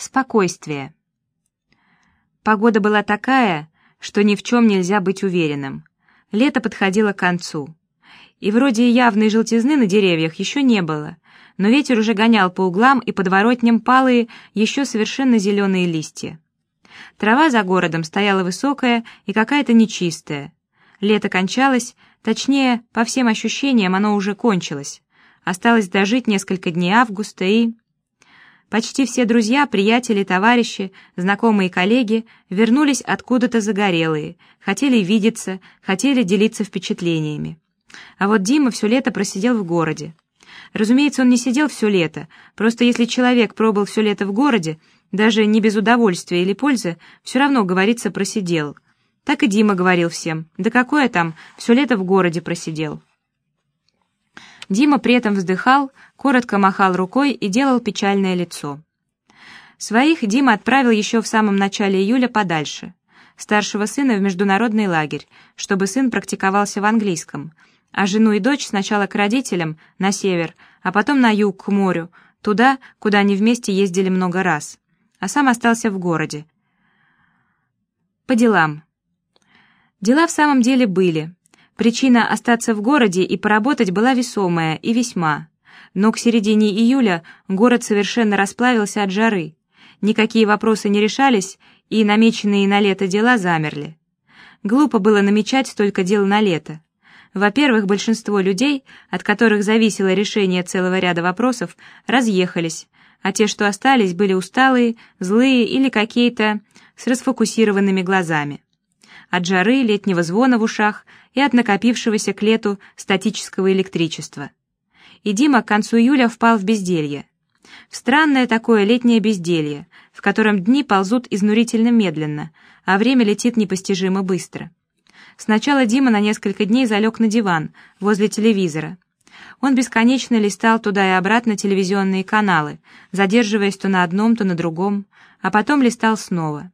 Спокойствие. Погода была такая, что ни в чем нельзя быть уверенным. Лето подходило к концу. И вроде явной желтизны на деревьях еще не было, но ветер уже гонял по углам и подворотням палые, еще совершенно зеленые листья. Трава за городом стояла высокая и какая-то нечистая. Лето кончалось, точнее, по всем ощущениям, оно уже кончилось. Осталось дожить несколько дней августа и... Почти все друзья, приятели, товарищи, знакомые коллеги вернулись откуда-то загорелые, хотели видеться, хотели делиться впечатлениями. А вот Дима все лето просидел в городе. Разумеется, он не сидел все лето, просто если человек пробыл все лето в городе, даже не без удовольствия или пользы, все равно, говорится, просидел. Так и Дима говорил всем, да какое там, все лето в городе просидел. Дима при этом вздыхал, коротко махал рукой и делал печальное лицо. Своих Дима отправил еще в самом начале июля подальше. Старшего сына в международный лагерь, чтобы сын практиковался в английском, а жену и дочь сначала к родителям, на север, а потом на юг, к морю, туда, куда они вместе ездили много раз, а сам остался в городе. По делам. Дела в самом деле были. Причина остаться в городе и поработать была весомая и весьма. Но к середине июля город совершенно расплавился от жары. Никакие вопросы не решались, и намеченные на лето дела замерли. Глупо было намечать столько дел на лето. Во-первых, большинство людей, от которых зависело решение целого ряда вопросов, разъехались, а те, что остались, были усталые, злые или какие-то с расфокусированными глазами от жары, летнего звона в ушах и от накопившегося к лету статического электричества. И Дима к концу июля впал в безделье. В странное такое летнее безделье, в котором дни ползут изнурительно медленно, а время летит непостижимо быстро. Сначала Дима на несколько дней залег на диван возле телевизора. Он бесконечно листал туда и обратно телевизионные каналы, задерживаясь то на одном, то на другом, а потом листал снова.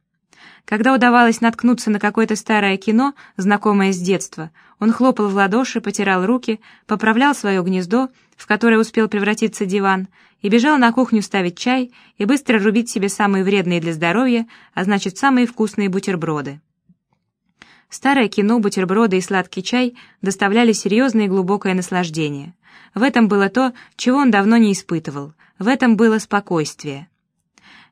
Когда удавалось наткнуться на какое-то старое кино, знакомое с детства, он хлопал в ладоши, потирал руки, поправлял свое гнездо, в которое успел превратиться диван, и бежал на кухню ставить чай и быстро рубить себе самые вредные для здоровья, а значит, самые вкусные бутерброды. Старое кино, бутерброды и сладкий чай доставляли серьезное и глубокое наслаждение. В этом было то, чего он давно не испытывал. В этом было спокойствие.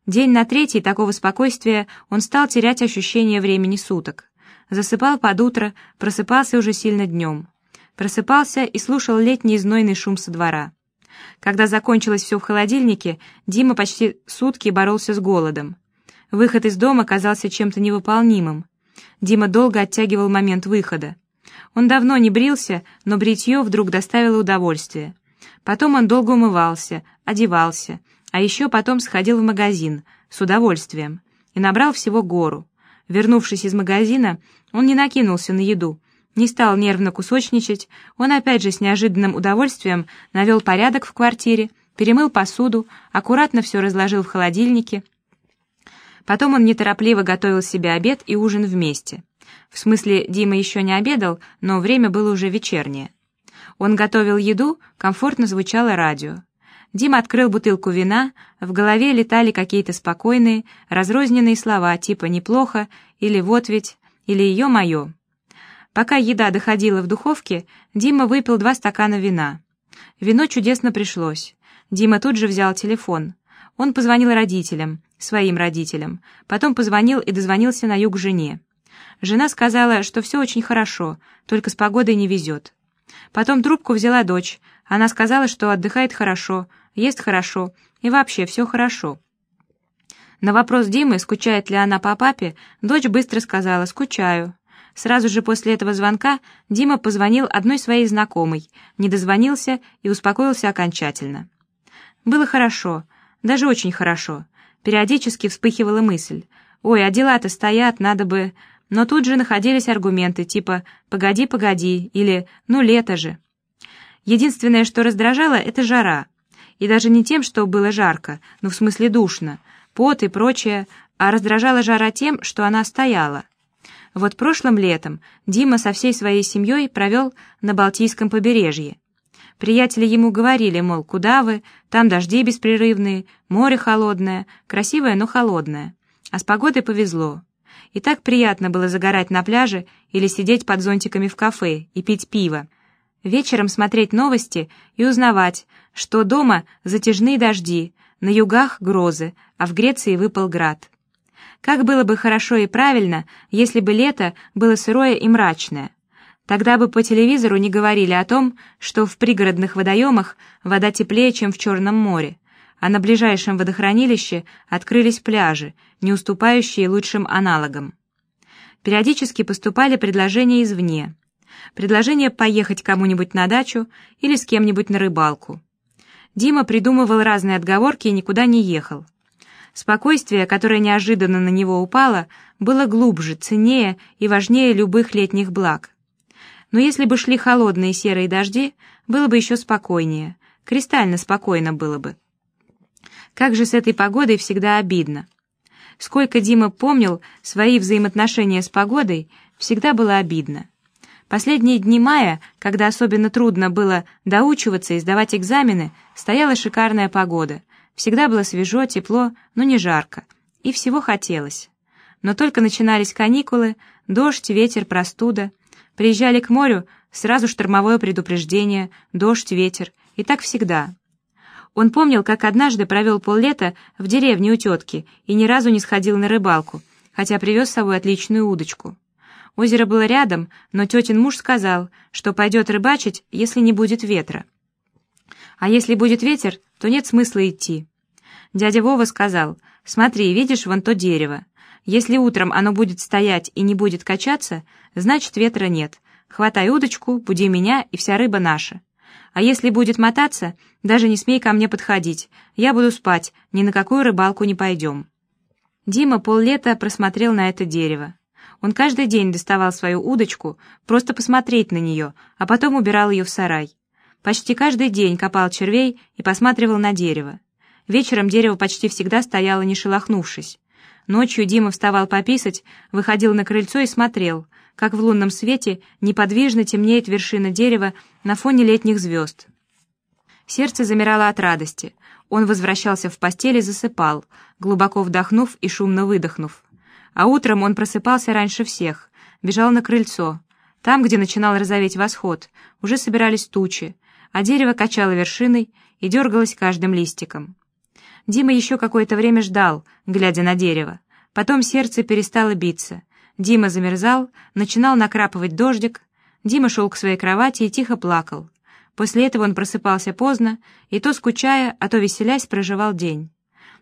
День на третий такого спокойствия он стал терять ощущение времени суток. Засыпал под утро, просыпался уже сильно днем. Просыпался и слушал летний знойный шум со двора. Когда закончилось все в холодильнике, Дима почти сутки боролся с голодом. Выход из дома казался чем-то невыполнимым. Дима долго оттягивал момент выхода. Он давно не брился, но бритье вдруг доставило удовольствие. Потом он долго умывался, одевался, а еще потом сходил в магазин, с удовольствием, и набрал всего гору. Вернувшись из магазина, он не накинулся на еду, не стал нервно кусочничать, он опять же с неожиданным удовольствием навел порядок в квартире, перемыл посуду, аккуратно все разложил в холодильнике. Потом он неторопливо готовил себе обед и ужин вместе. В смысле, Дима еще не обедал, но время было уже вечернее. Он готовил еду, комфортно звучало радио. Дима открыл бутылку вина, в голове летали какие-то спокойные, разрозненные слова типа «неплохо» или «вот ведь» или «ё-моё». Пока еда доходила в духовке, Дима выпил два стакана вина. Вино чудесно пришлось. Дима тут же взял телефон. Он позвонил родителям, своим родителям, потом позвонил и дозвонился на юг жене. Жена сказала, что все очень хорошо, только с погодой не везет. Потом трубку взяла дочь. Она сказала, что отдыхает хорошо, ест хорошо и вообще все хорошо. На вопрос Димы, скучает ли она по папе, дочь быстро сказала «скучаю». Сразу же после этого звонка Дима позвонил одной своей знакомой, не дозвонился и успокоился окончательно. Было хорошо, даже очень хорошо. Периодически вспыхивала мысль «Ой, а дела-то стоят, надо бы...» Но тут же находились аргументы типа «погоди, погоди» или «ну лето же». Единственное, что раздражало, это жара и даже не тем, что было жарко, ну в смысле душно, пот и прочее, а раздражала жара тем, что она стояла. Вот прошлым летом Дима со всей своей семьей провел на Балтийском побережье. Приятели ему говорили, мол, куда вы, там дожди беспрерывные, море холодное, красивое, но холодное. А с погодой повезло. И так приятно было загорать на пляже или сидеть под зонтиками в кафе и пить пиво. Вечером смотреть новости и узнавать, что дома затяжные дожди, на югах грозы, а в Греции выпал град. Как было бы хорошо и правильно, если бы лето было сырое и мрачное. Тогда бы по телевизору не говорили о том, что в пригородных водоемах вода теплее, чем в Черном море, а на ближайшем водохранилище открылись пляжи, не уступающие лучшим аналогам. Периодически поступали предложения извне. Предложение поехать кому-нибудь на дачу или с кем-нибудь на рыбалку. Дима придумывал разные отговорки и никуда не ехал. Спокойствие, которое неожиданно на него упало, было глубже, ценнее и важнее любых летних благ. Но если бы шли холодные серые дожди, было бы еще спокойнее, кристально спокойно было бы. Как же с этой погодой всегда обидно. Сколько Дима помнил свои взаимоотношения с погодой, всегда было обидно. Последние дни мая, когда особенно трудно было доучиваться и сдавать экзамены, стояла шикарная погода. Всегда было свежо, тепло, но не жарко. И всего хотелось. Но только начинались каникулы, дождь, ветер, простуда — Приезжали к морю, сразу штормовое предупреждение, дождь, ветер, и так всегда. Он помнил, как однажды провел поллета в деревне у тетки и ни разу не сходил на рыбалку, хотя привез с собой отличную удочку. Озеро было рядом, но тетин муж сказал, что пойдет рыбачить, если не будет ветра. А если будет ветер, то нет смысла идти. Дядя Вова сказал, «Смотри, видишь вон то дерево? Если утром оно будет стоять и не будет качаться, значит ветра нет. Хватай удочку, буди меня, и вся рыба наша. А если будет мотаться, даже не смей ко мне подходить. Я буду спать, ни на какую рыбалку не пойдем. Дима поллета просмотрел на это дерево. Он каждый день доставал свою удочку, просто посмотреть на нее, а потом убирал ее в сарай. Почти каждый день копал червей и посматривал на дерево. Вечером дерево почти всегда стояло не шелохнувшись. Ночью Дима вставал пописать, выходил на крыльцо и смотрел, как в лунном свете неподвижно темнеет вершина дерева на фоне летних звезд. Сердце замирало от радости. Он возвращался в постель и засыпал, глубоко вдохнув и шумно выдохнув. А утром он просыпался раньше всех, бежал на крыльцо. Там, где начинал розоветь восход, уже собирались тучи, а дерево качало вершиной и дергалось каждым листиком. Дима еще какое-то время ждал, глядя на дерево. Потом сердце перестало биться. Дима замерзал, начинал накрапывать дождик. Дима шел к своей кровати и тихо плакал. После этого он просыпался поздно, и то скучая, а то веселясь, проживал день.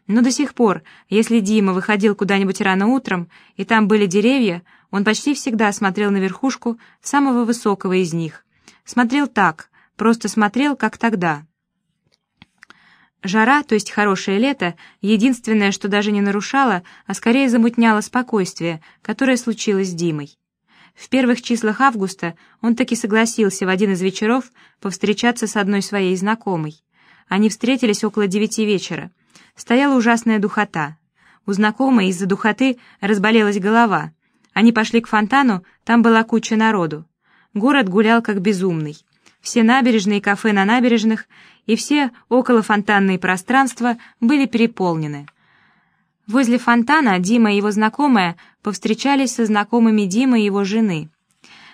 Но до сих пор, если Дима выходил куда-нибудь рано утром, и там были деревья, он почти всегда смотрел на верхушку самого высокого из них. Смотрел так, просто смотрел, как тогда. Жара, то есть хорошее лето, единственное, что даже не нарушало, а скорее замутняло спокойствие, которое случилось с Димой. В первых числах августа он таки согласился в один из вечеров повстречаться с одной своей знакомой. Они встретились около девяти вечера. Стояла ужасная духота. У знакомой из-за духоты разболелась голова. Они пошли к фонтану, там была куча народу. Город гулял как безумный. Все набережные кафе на набережных и все околофонтанные пространства были переполнены. Возле фонтана Дима и его знакомая повстречались со знакомыми Димы и его жены.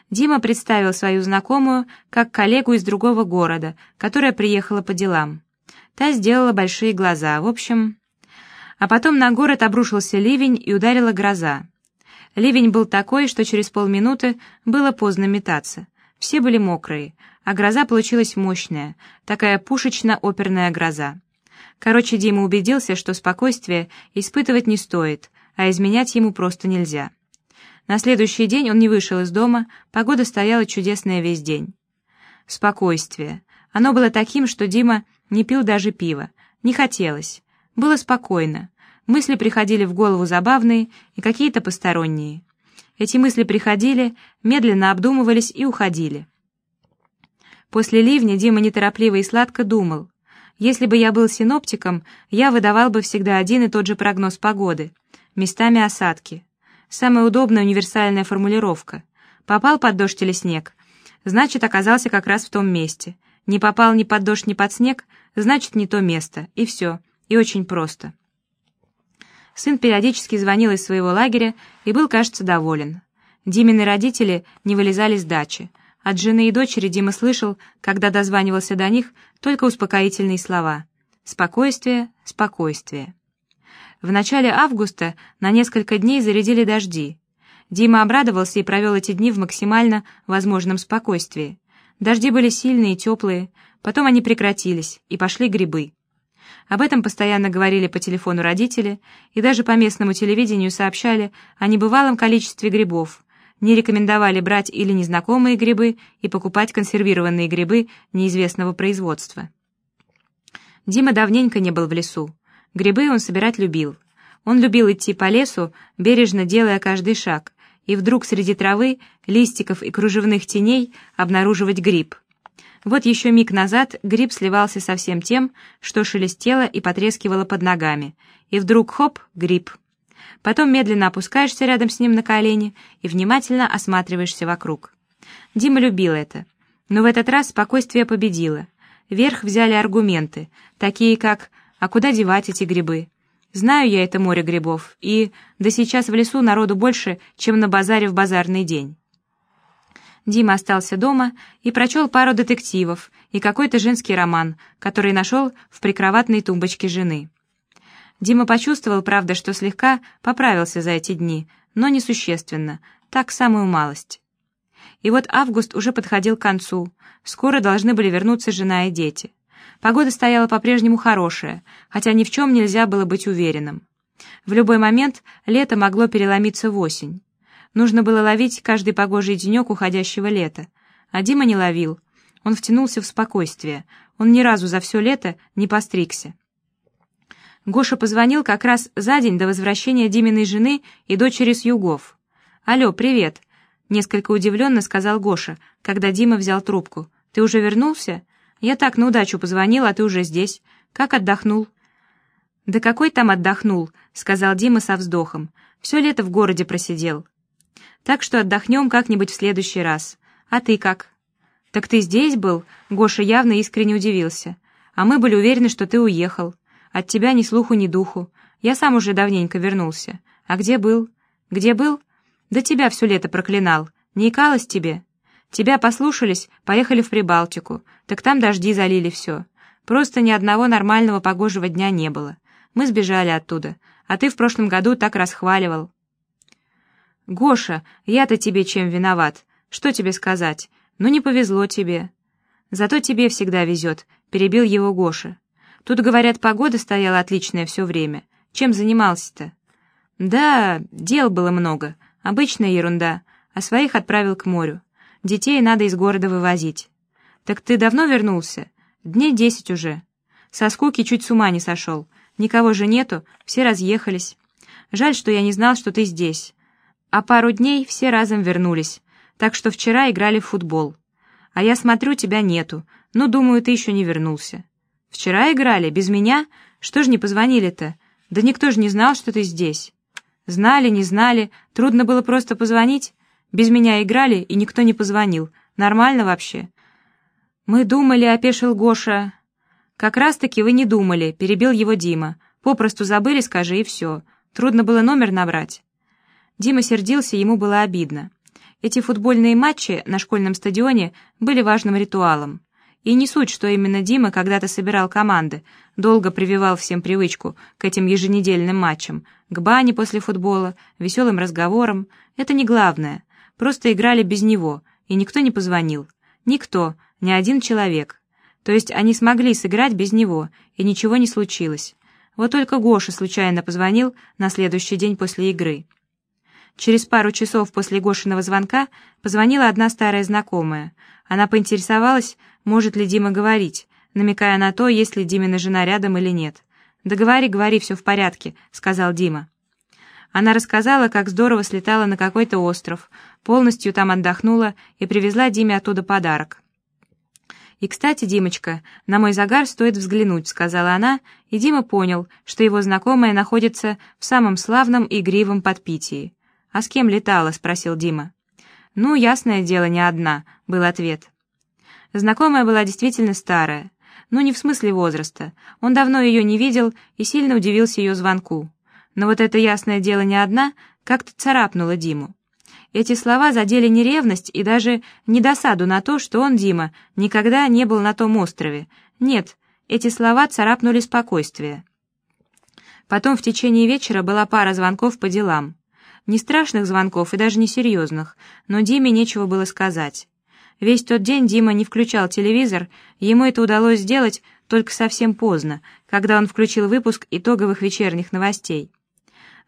Дима представил свою знакомую как коллегу из другого города, которая приехала по делам. Та сделала большие глаза, в общем... А потом на город обрушился ливень и ударила гроза. Ливень был такой, что через полминуты было поздно метаться. Все были мокрые, а гроза получилась мощная, такая пушечно-оперная гроза. Короче, Дима убедился, что спокойствие испытывать не стоит, а изменять ему просто нельзя. На следующий день он не вышел из дома, погода стояла чудесная весь день. Спокойствие. Оно было таким, что Дима не пил даже пива. Не хотелось. Было спокойно. Мысли приходили в голову забавные и какие-то посторонние. Эти мысли приходили, медленно обдумывались и уходили. После ливня Дима неторопливо и сладко думал. Если бы я был синоптиком, я выдавал бы всегда один и тот же прогноз погоды. Местами осадки. Самая удобная универсальная формулировка. Попал под дождь или снег, значит, оказался как раз в том месте. Не попал ни под дождь, ни под снег, значит, не то место, и все, и очень просто. Сын периодически звонил из своего лагеря и был, кажется, доволен. Димины родители не вылезали с дачи. От жены и дочери Дима слышал, когда дозванивался до них, только успокоительные слова. «Спокойствие, спокойствие». В начале августа на несколько дней зарядили дожди. Дима обрадовался и провел эти дни в максимально возможном спокойствии. Дожди были сильные и теплые, потом они прекратились, и пошли грибы. Об этом постоянно говорили по телефону родители, и даже по местному телевидению сообщали о небывалом количестве грибов, не рекомендовали брать или незнакомые грибы и покупать консервированные грибы неизвестного производства. Дима давненько не был в лесу. Грибы он собирать любил. Он любил идти по лесу, бережно делая каждый шаг, и вдруг среди травы, листиков и кружевных теней обнаруживать гриб. Вот еще миг назад гриб сливался со всем тем, что шелестело и потрескивало под ногами, и вдруг хоп, гриб. Потом медленно опускаешься рядом с ним на колени и внимательно осматриваешься вокруг. Дима любил это. Но в этот раз спокойствие победило. Верх взяли аргументы, такие как а куда девать эти грибы? Знаю я это море грибов, и да сейчас в лесу народу больше, чем на базаре в базарный день. Дима остался дома и прочел пару детективов и какой-то женский роман, который нашел в прикроватной тумбочке жены. Дима почувствовал, правда, что слегка поправился за эти дни, но несущественно, так самую малость. И вот август уже подходил к концу, скоро должны были вернуться жена и дети. Погода стояла по-прежнему хорошая, хотя ни в чем нельзя было быть уверенным. В любой момент лето могло переломиться в осень. Нужно было ловить каждый погожий денек уходящего лета. А Дима не ловил. Он втянулся в спокойствие. Он ни разу за все лето не постригся. Гоша позвонил как раз за день до возвращения Диминой жены и дочери с югов. «Алло, привет!» — несколько удивленно сказал Гоша, когда Дима взял трубку. «Ты уже вернулся?» Я так на удачу позвонил, а ты уже здесь. Как отдохнул?» «Да какой там отдохнул?» — сказал Дима со вздохом. «Все лето в городе просидел. Так что отдохнем как-нибудь в следующий раз. А ты как?» «Так ты здесь был?» — Гоша явно искренне удивился. «А мы были уверены, что ты уехал. От тебя ни слуху, ни духу. Я сам уже давненько вернулся. А где был?» «Где был?» «Да тебя все лето проклинал. Не икалось тебе?» Тебя послушались, поехали в Прибалтику, так там дожди залили все. Просто ни одного нормального погожего дня не было. Мы сбежали оттуда, а ты в прошлом году так расхваливал. Гоша, я-то тебе чем виноват? Что тебе сказать? Ну не повезло тебе. Зато тебе всегда везет, перебил его Гоша. Тут, говорят, погода стояла отличная все время. Чем занимался-то? Да, дел было много, обычная ерунда, а своих отправил к морю. Детей надо из города вывозить. Так ты давно вернулся? Дней десять уже. Со скуки чуть с ума не сошел. Никого же нету, все разъехались. Жаль, что я не знал, что ты здесь. А пару дней все разом вернулись, так что вчера играли в футбол. А я смотрю, тебя нету. Ну, думаю, ты еще не вернулся. Вчера играли, без меня? Что ж не позвонили-то? Да никто же не знал, что ты здесь. Знали, не знали, трудно было просто позвонить. Без меня играли, и никто не позвонил. Нормально вообще?» «Мы думали», — опешил Гоша. «Как раз-таки вы не думали», — перебил его Дима. «Попросту забыли, скажи, и все. Трудно было номер набрать». Дима сердился, ему было обидно. Эти футбольные матчи на школьном стадионе были важным ритуалом. И не суть, что именно Дима когда-то собирал команды, долго прививал всем привычку к этим еженедельным матчам, к бане после футбола, веселым разговорам. Это не главное. Просто играли без него, и никто не позвонил. Никто, ни один человек. То есть они смогли сыграть без него, и ничего не случилось. Вот только Гоша случайно позвонил на следующий день после игры. Через пару часов после Гошиного звонка позвонила одна старая знакомая. Она поинтересовалась, может ли Дима говорить, намекая на то, есть ли Димина жена рядом или нет. «Да говори, говори, все в порядке», — сказал Дима. Она рассказала, как здорово слетала на какой-то остров, полностью там отдохнула и привезла Диме оттуда подарок. «И, кстати, Димочка, на мой загар стоит взглянуть», — сказала она, и Дима понял, что его знакомая находится в самом славном и игривом подпитии. «А с кем летала?» — спросил Дима. «Ну, ясное дело, не одна», — был ответ. Знакомая была действительно старая. Ну, не в смысле возраста. Он давно ее не видел и сильно удивился ее звонку. Но вот это ясное дело не одна, как-то царапнула Диму. Эти слова задели не ревность и даже не досаду на то, что он, Дима, никогда не был на том острове. Нет, эти слова царапнули спокойствие. Потом в течение вечера была пара звонков по делам. Не страшных звонков и даже не серьезных, но Диме нечего было сказать. Весь тот день Дима не включал телевизор, ему это удалось сделать только совсем поздно, когда он включил выпуск итоговых вечерних новостей.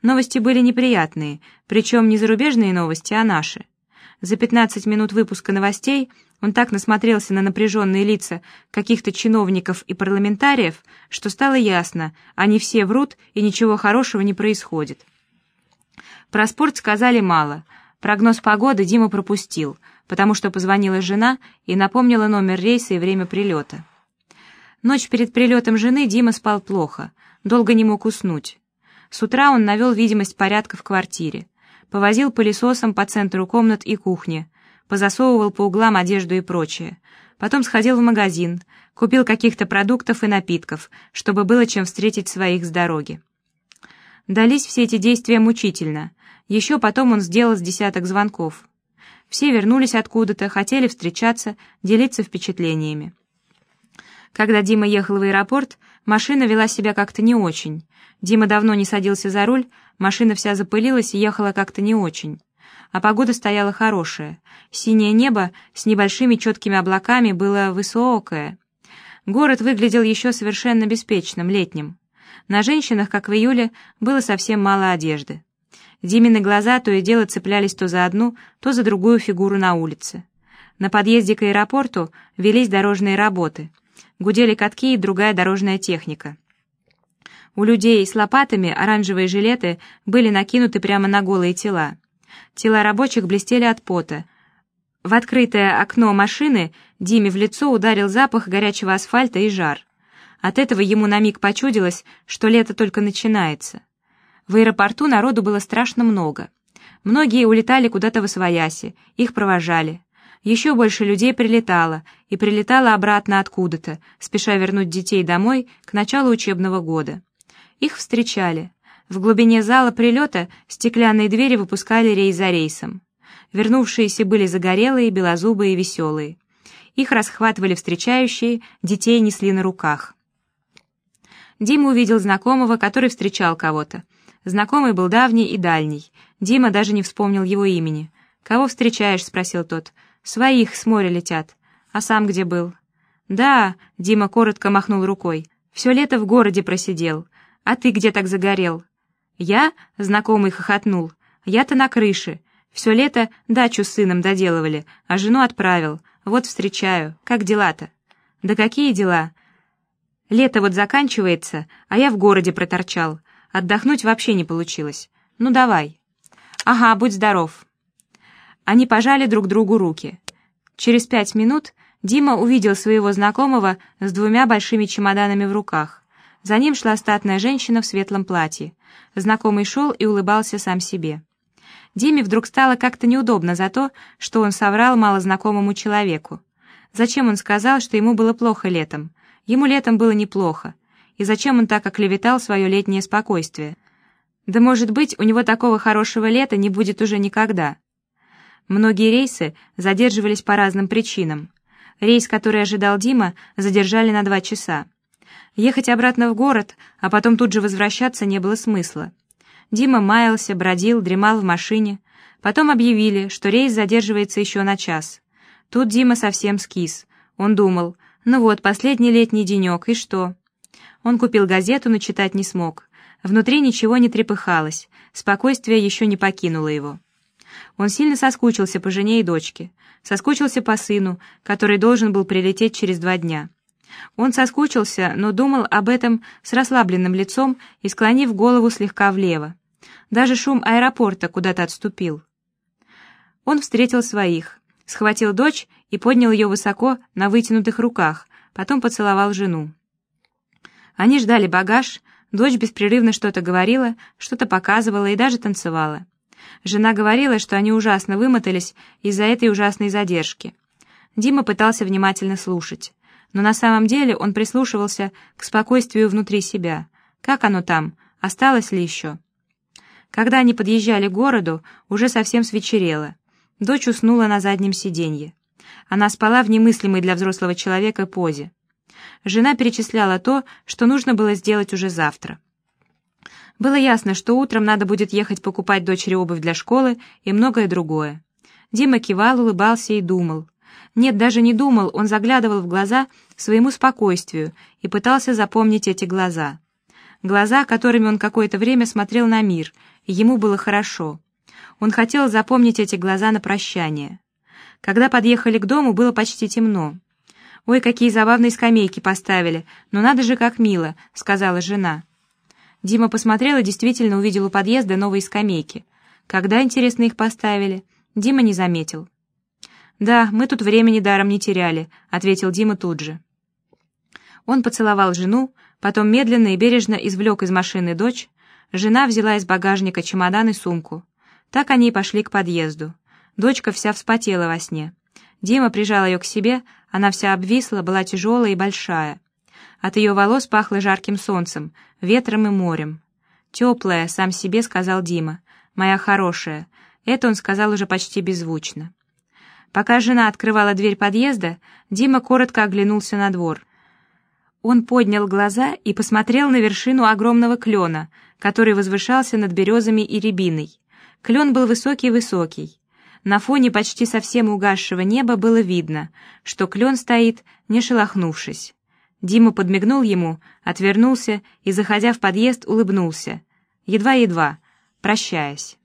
Новости были неприятные, причем не зарубежные новости, а наши. За 15 минут выпуска новостей он так насмотрелся на напряженные лица каких-то чиновников и парламентариев, что стало ясно, они все врут и ничего хорошего не происходит. Про спорт сказали мало. Прогноз погоды Дима пропустил, потому что позвонила жена и напомнила номер рейса и время прилета. Ночь перед прилетом жены Дима спал плохо, долго не мог уснуть. С утра он навел видимость порядка в квартире, повозил пылесосом по центру комнат и кухни, позасовывал по углам одежду и прочее. Потом сходил в магазин, купил каких-то продуктов и напитков, чтобы было чем встретить своих с дороги. Дались все эти действия мучительно. Еще потом он сделал с десяток звонков. Все вернулись откуда-то, хотели встречаться, делиться впечатлениями. Когда Дима ехал в аэропорт, машина вела себя как-то не очень. Дима давно не садился за руль, машина вся запылилась и ехала как-то не очень. А погода стояла хорошая. Синее небо с небольшими четкими облаками было высокое. Город выглядел еще совершенно беспечным, летним. На женщинах, как в июле, было совсем мало одежды. Димины глаза то и дело цеплялись то за одну, то за другую фигуру на улице. На подъезде к аэропорту велись дорожные работы — гудели катки и другая дорожная техника. У людей с лопатами оранжевые жилеты были накинуты прямо на голые тела. Тела рабочих блестели от пота. В открытое окно машины Диме в лицо ударил запах горячего асфальта и жар. От этого ему на миг почудилось, что лето только начинается. В аэропорту народу было страшно много. Многие улетали куда-то в освояси, их провожали. Еще больше людей прилетало, и прилетало обратно откуда-то, спеша вернуть детей домой к началу учебного года. Их встречали. В глубине зала прилета стеклянные двери выпускали рейс за рейсом. Вернувшиеся были загорелые, белозубые и веселые. Их расхватывали встречающие, детей несли на руках. Дима увидел знакомого, который встречал кого-то. Знакомый был давний и дальний. Дима даже не вспомнил его имени. «Кого встречаешь?» — спросил тот. «Своих с моря летят. А сам где был?» «Да», — Дима коротко махнул рукой. «Все лето в городе просидел. А ты где так загорел?» «Я?» — знакомый хохотнул. «Я-то на крыше. Все лето дачу с сыном доделывали, а жену отправил. Вот встречаю. Как дела-то?» «Да какие дела?» «Лето вот заканчивается, а я в городе проторчал. Отдохнуть вообще не получилось. Ну давай». «Ага, будь здоров». Они пожали друг другу руки. Через пять минут Дима увидел своего знакомого с двумя большими чемоданами в руках. За ним шла статная женщина в светлом платье. Знакомый шел и улыбался сам себе. Диме вдруг стало как-то неудобно за то, что он соврал малознакомому человеку. Зачем он сказал, что ему было плохо летом? Ему летом было неплохо. И зачем он так оклеветал свое летнее спокойствие? Да может быть, у него такого хорошего лета не будет уже никогда. Многие рейсы задерживались по разным причинам. Рейс, который ожидал Дима, задержали на два часа. Ехать обратно в город, а потом тут же возвращаться не было смысла. Дима маялся, бродил, дремал в машине. Потом объявили, что рейс задерживается еще на час. Тут Дима совсем скис. Он думал, ну вот, последний летний денек, и что? Он купил газету, но читать не смог. Внутри ничего не трепыхалось, спокойствие еще не покинуло его. Он сильно соскучился по жене и дочке, соскучился по сыну, который должен был прилететь через два дня. Он соскучился, но думал об этом с расслабленным лицом и склонив голову слегка влево. Даже шум аэропорта куда-то отступил. Он встретил своих, схватил дочь и поднял ее высоко на вытянутых руках, потом поцеловал жену. Они ждали багаж, дочь беспрерывно что-то говорила, что-то показывала и даже танцевала. Жена говорила, что они ужасно вымотались из-за этой ужасной задержки. Дима пытался внимательно слушать, но на самом деле он прислушивался к спокойствию внутри себя. Как оно там? Осталось ли еще? Когда они подъезжали к городу, уже совсем свечерело. Дочь уснула на заднем сиденье. Она спала в немыслимой для взрослого человека позе. Жена перечисляла то, что нужно было сделать уже завтра. Было ясно, что утром надо будет ехать покупать дочери обувь для школы и многое другое. Дима кивал, улыбался и думал. Нет, даже не думал, он заглядывал в глаза своему спокойствию и пытался запомнить эти глаза. Глаза, которыми он какое-то время смотрел на мир, и ему было хорошо. Он хотел запомнить эти глаза на прощание. Когда подъехали к дому, было почти темно. «Ой, какие забавные скамейки поставили! Ну надо же, как мило!» — сказала жена. Дима посмотрел и действительно увидел у подъезда новые скамейки. Когда, интересно, их поставили? Дима не заметил. «Да, мы тут времени даром не теряли», — ответил Дима тут же. Он поцеловал жену, потом медленно и бережно извлек из машины дочь. Жена взяла из багажника чемодан и сумку. Так они и пошли к подъезду. Дочка вся вспотела во сне. Дима прижал ее к себе, она вся обвисла, была тяжелая и большая. От ее волос пахло жарким солнцем, ветром и морем. «Теплая», — сам себе сказал Дима. «Моя хорошая». Это он сказал уже почти беззвучно. Пока жена открывала дверь подъезда, Дима коротко оглянулся на двор. Он поднял глаза и посмотрел на вершину огромного клена, который возвышался над березами и рябиной. Клен был высокий-высокий. На фоне почти совсем угасшего неба было видно, что клен стоит, не шелохнувшись. Дима подмигнул ему, отвернулся и, заходя в подъезд, улыбнулся. Едва-едва, прощаясь.